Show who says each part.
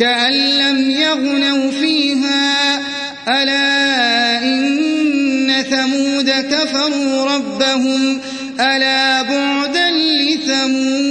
Speaker 1: كأن لم يغنوا فيها ألا إن ثمود كفروا ربهم ألا بعدا لثمود